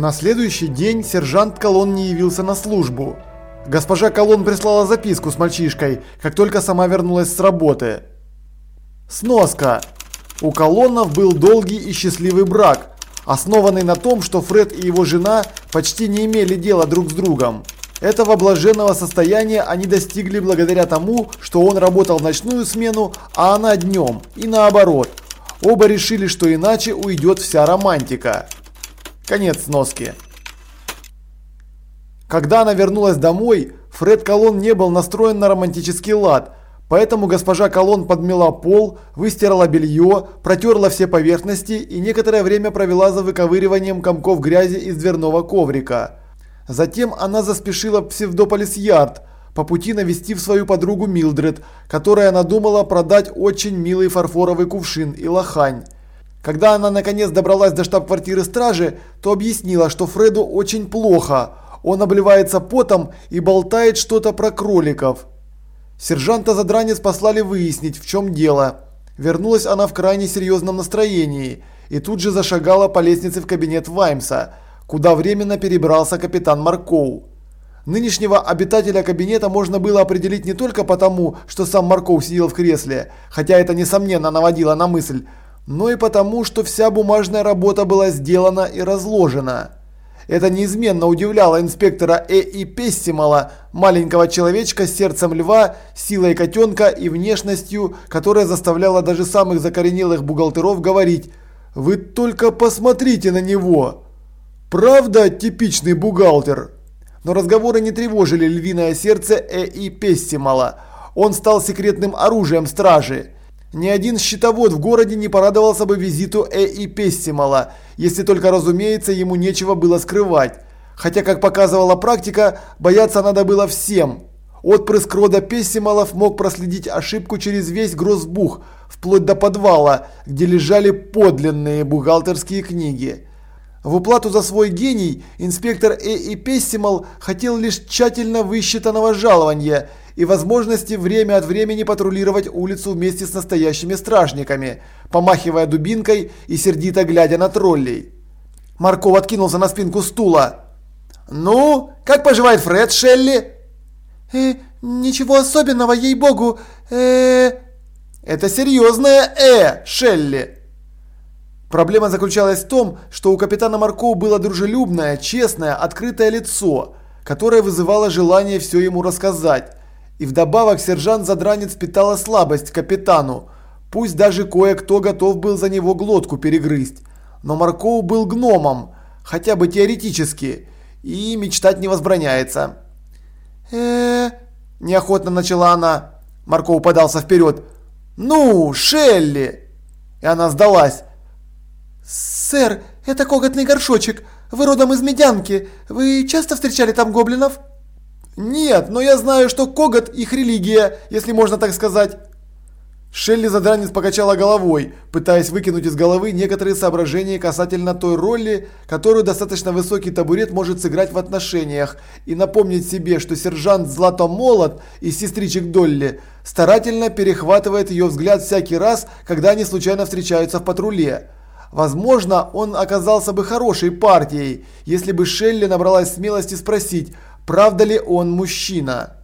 На следующий день сержант Колон не явился на службу. Госпожа Колон прислала записку с мальчишкой, как только сама вернулась с работы. Сноска. У Колоннов был долгий и счастливый брак, основанный на том, что Фред и его жена почти не имели дела друг с другом. Этого блаженного состояния они достигли благодаря тому, что он работал в ночную смену, а она днем, и наоборот. Оба решили, что иначе уйдет вся романтика. Конец сноски. Когда она вернулась домой, Фред Колон не был настроен на романтический лад, поэтому госпожа Колон подмела пол, выстирала белье, протерла все поверхности и некоторое время провела за выковыриванием комков грязи из дверного коврика. Затем она заспешила в Псевдополис-Ярд, по пути навестив свою подругу Милдред, которая надумала продать очень милый фарфоровый кувшин и лохань. Когда она наконец добралась до штаб-квартиры стражи, то объяснила, что Фреду очень плохо. Он обливается потом и болтает что-то про кроликов. Сержанта Задранец послали выяснить, в чем дело. Вернулась она в крайне серьезном настроении и тут же зашагала по лестнице в кабинет Ваймса, куда временно перебрался капитан Маркоу. Нынешнего обитателя кабинета можно было определить не только потому, что сам Маркоу сидел в кресле, хотя это несомненно наводило на мысль, но и потому, что вся бумажная работа была сделана и разложена. Это неизменно удивляло инспектора Э. И. Пессимала, маленького человечка с сердцем льва, силой котенка и внешностью, которая заставляла даже самых закоренелых бухгалтеров говорить «Вы только посмотрите на него!» Правда, типичный бухгалтер? Но разговоры не тревожили львиное сердце Э. И. Пессимала. Он стал секретным оружием стражи. Ни один счетовод в городе не порадовался бы визиту Э. и Пессимала, если только, разумеется, ему нечего было скрывать. Хотя, как показывала практика, бояться надо было всем. Отпрыск рода Пессималов мог проследить ошибку через весь Грозбух, вплоть до подвала, где лежали подлинные бухгалтерские книги. В уплату за свой гений инспектор Э. и Пессимал хотел лишь тщательно высчитанного жалования – и возможности время от времени патрулировать улицу вместе с настоящими стражниками, помахивая дубинкой и сердито глядя на троллей. Марков откинулся на спинку стула. «Ну, как поживает Фред, Шелли?» «Э, ничего особенного, ей-богу, э «Это серьезное «э», Шелли!» Проблема заключалась в том, что у капитана Маркоу было дружелюбное, честное, открытое лицо, которое вызывало желание все ему рассказать. И вдобавок сержант-задранец питала слабость к капитану. Пусть даже кое-кто готов был за него глотку перегрызть. Но Маркоу был гномом, хотя бы теоретически, и мечтать не возбраняется. э неохотно начала она. Маркоу подался вперед. «Ну, Шелли!» И она сдалась. «Сэр, это коготный горшочек. Вы родом из Медянки. Вы часто встречали там гоблинов?» «Нет, но я знаю, что когот – их религия, если можно так сказать». Шелли Задранец покачала головой, пытаясь выкинуть из головы некоторые соображения касательно той роли, которую достаточно высокий табурет может сыграть в отношениях, и напомнить себе, что сержант Злато Молот и сестричек Долли старательно перехватывает ее взгляд всякий раз, когда они случайно встречаются в патруле. Возможно, он оказался бы хорошей партией, если бы Шелли набралась смелости спросить – правда ли он мужчина.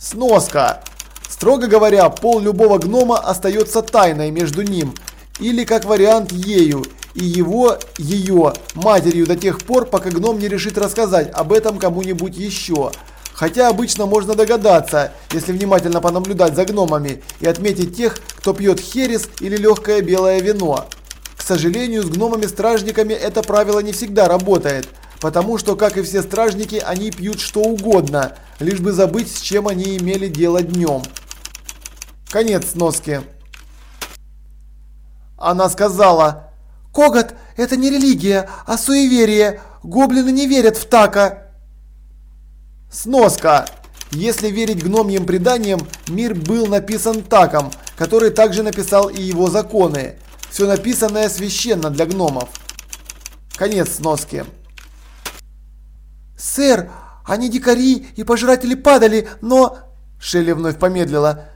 Сноска. Строго говоря, пол любого гнома остается тайной между ним, или как вариант ею, и его, ее, матерью до тех пор, пока гном не решит рассказать об этом кому-нибудь еще. Хотя обычно можно догадаться, если внимательно понаблюдать за гномами и отметить тех, кто пьет херес или легкое белое вино. Сожалению, с гномами-стражниками это правило не всегда работает – Потому что, как и все стражники, они пьют что угодно, лишь бы забыть, с чем они имели дело днем. Конец сноски. Она сказала, «Когот – это не религия, а суеверие. Гоблины не верят в така». Сноска. Если верить гномьим преданиям, мир был написан таком, который также написал и его законы. Все написанное священно для гномов. Конец сноски. «Сэр, Они дикари и пожиратели падали, но...» Шелли вновь помедлила.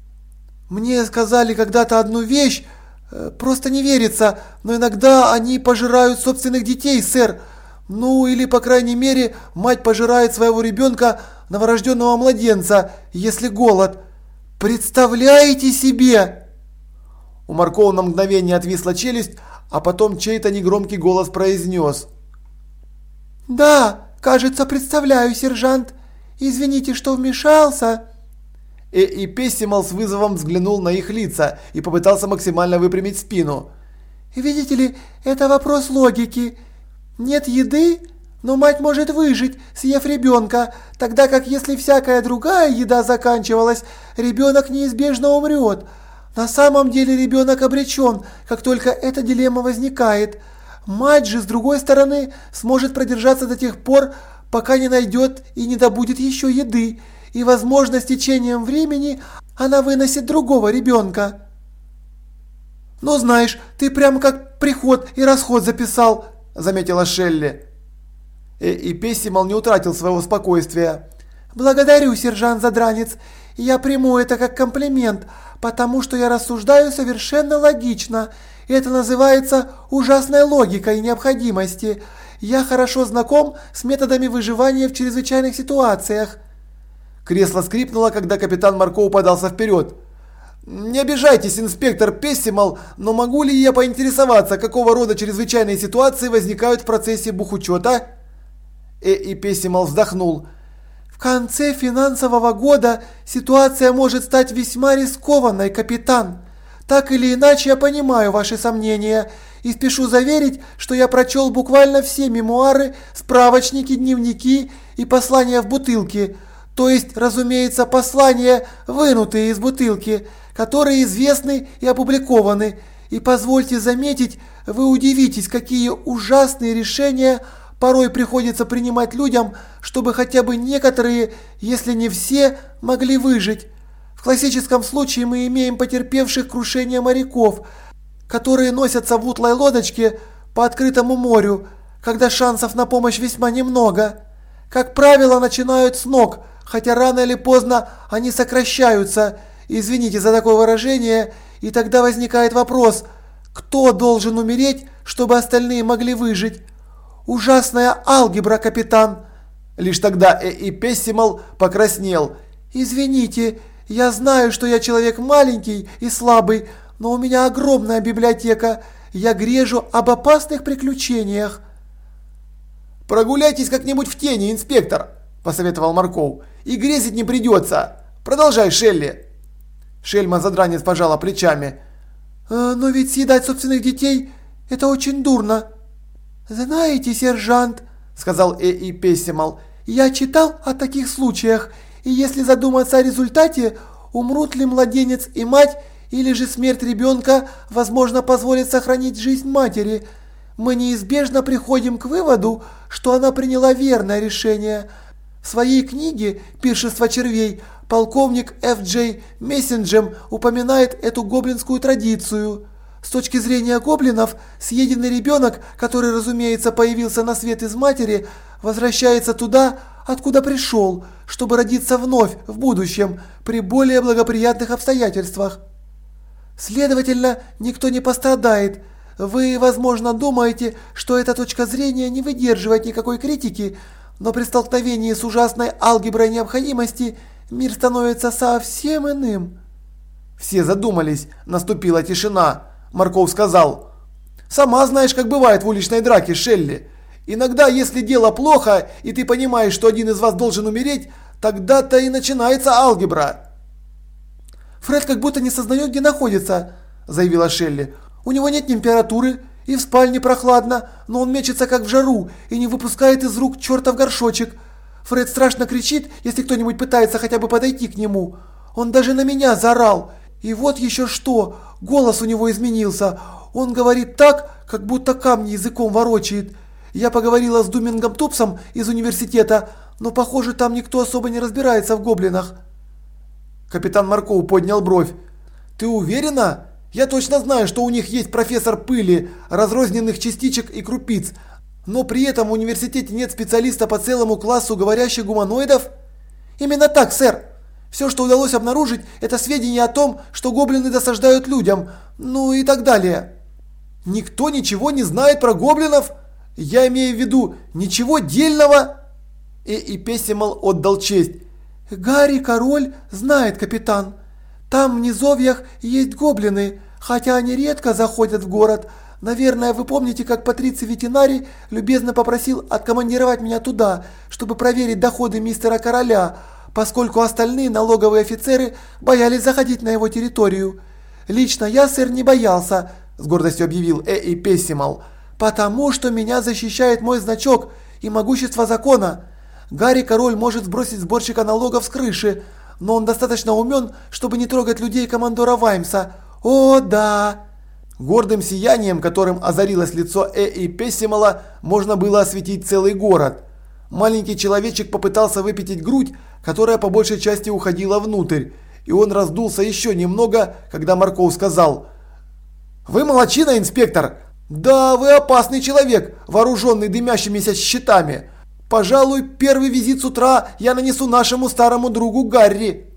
«Мне сказали когда-то одну вещь, э, просто не верится, но иногда они пожирают собственных детей, сэр. Ну, или, по крайней мере, мать пожирает своего ребенка, новорожденного младенца, если голод. Представляете себе?» У Маркова на мгновение отвисла челюсть, а потом чей-то негромкий голос произнес. «Да, кажется, представляю, сержант. Извините, что вмешался». И, и Пессимал с вызовом взглянул на их лица и попытался максимально выпрямить спину. «Видите ли, это вопрос логики. Нет еды, но мать может выжить, съев ребенка, тогда как если всякая другая еда заканчивалась, ребенок неизбежно умрет. На самом деле ребенок обречен, как только эта дилемма возникает. Мать же, с другой стороны, сможет продержаться до тех пор, пока не найдет и не добудет еще еды, и, возможно, с течением времени она выносит другого ребенка. «Ну, знаешь, ты прямо как приход и расход записал», – заметила Шелли. И, и Пессимал не утратил своего спокойствия. «Благодарю, сержант Задранец. Я приму это как комплимент, потому что я рассуждаю совершенно логично. Это называется ужасной логикой необходимости. Я хорошо знаком с методами выживания в чрезвычайных ситуациях». Кресло скрипнуло, когда капитан Марков подался вперед. «Не обижайтесь, инспектор Пессимал, но могу ли я поинтересоваться, какого рода чрезвычайные ситуации возникают в процессе бухучета?» Э и Пессимал вздохнул. «В конце финансового года ситуация может стать весьма рискованной, капитан. Так или иначе, я понимаю ваши сомнения и спешу заверить, что я прочел буквально все мемуары, справочники, дневники и послания в бутылке. То есть, разумеется, послания, вынутые из бутылки, которые известны и опубликованы. И позвольте заметить, вы удивитесь, какие ужасные решения – порой приходится принимать людям, чтобы хотя бы некоторые, если не все, могли выжить. В классическом случае мы имеем потерпевших крушение моряков, которые носятся в утлой лодочке по открытому морю, когда шансов на помощь весьма немного. Как правило, начинают с ног, хотя рано или поздно они сокращаются, извините за такое выражение, и тогда возникает вопрос, кто должен умереть, чтобы остальные могли выжить. «Ужасная алгебра, капитан!» Лишь тогда э и Пессимал покраснел. «Извините, я знаю, что я человек маленький и слабый, но у меня огромная библиотека. Я грежу об опасных приключениях». «Прогуляйтесь как-нибудь в тени, инспектор», – посоветовал Марков. «И грезить не придется. Продолжай, Шелли». Шельма задранец пожала плечами. «Э, «Но ведь съедать собственных детей – это очень дурно». «Знаете, сержант», – сказал Э.И. Пессимал, – «я читал о таких случаях, и если задуматься о результате, умрут ли младенец и мать, или же смерть ребенка, возможно, позволит сохранить жизнь матери, мы неизбежно приходим к выводу, что она приняла верное решение. В своей книге «Пиршество червей» полковник Ф. Джей Мессенджем упоминает эту гоблинскую традицию. С точки зрения гоблинов, съеденный ребенок, который, разумеется, появился на свет из матери, возвращается туда, откуда пришел, чтобы родиться вновь в будущем при более благоприятных обстоятельствах. Следовательно, никто не пострадает. Вы, возможно, думаете, что эта точка зрения не выдерживает никакой критики, но при столкновении с ужасной алгеброй необходимости мир становится совсем иным. Все задумались, наступила тишина. Марков сказал. «Сама знаешь, как бывает в уличной драке, Шелли. Иногда, если дело плохо, и ты понимаешь, что один из вас должен умереть, тогда-то и начинается алгебра». «Фред как будто не сознает, где находится», – заявила Шелли. «У него нет температуры, и в спальне прохладно, но он мечется как в жару и не выпускает из рук чертов горшочек. Фред страшно кричит, если кто-нибудь пытается хотя бы подойти к нему. Он даже на меня заорал. И вот еще что, голос у него изменился. Он говорит так, как будто камни языком ворочает. Я поговорила с Думингом Тупсом из университета, но похоже там никто особо не разбирается в гоблинах. Капитан Марков поднял бровь. Ты уверена? Я точно знаю, что у них есть профессор пыли, разрозненных частичек и крупиц. но при этом в университете нет специалиста по целому классу говорящих гуманоидов? Именно так, сэр. Все, что удалось обнаружить, это сведения о том, что гоблины досаждают людям, ну и так далее. Никто ничего не знает про гоблинов? Я имею в виду, ничего дельного? И, и Пессимал отдал честь. Гарри Король знает, капитан. Там в низовьях есть гоблины, хотя они редко заходят в город. Наверное, вы помните, как Патриций Ветеринарий любезно попросил откомандировать меня туда, чтобы проверить доходы мистера Короля, поскольку остальные налоговые офицеры боялись заходить на его территорию. Лично я, сэр, не боялся, с гордостью объявил Э. Пессимал, потому что меня защищает мой значок и могущество закона. Гарри Король может сбросить сборщика налогов с крыши, но он достаточно умен, чтобы не трогать людей командора Ваймса. О, да! Гордым сиянием, которым озарилось лицо Э и Пессимала, можно было осветить целый город. Маленький человечек попытался выпятить грудь, которая по большей части уходила внутрь, и он раздулся еще немного, когда Марков сказал «Вы молочина, инспектор! Да, вы опасный человек, вооруженный дымящимися щитами!» Пожалуй, первый визит с утра я нанесу нашему старому другу Гарри.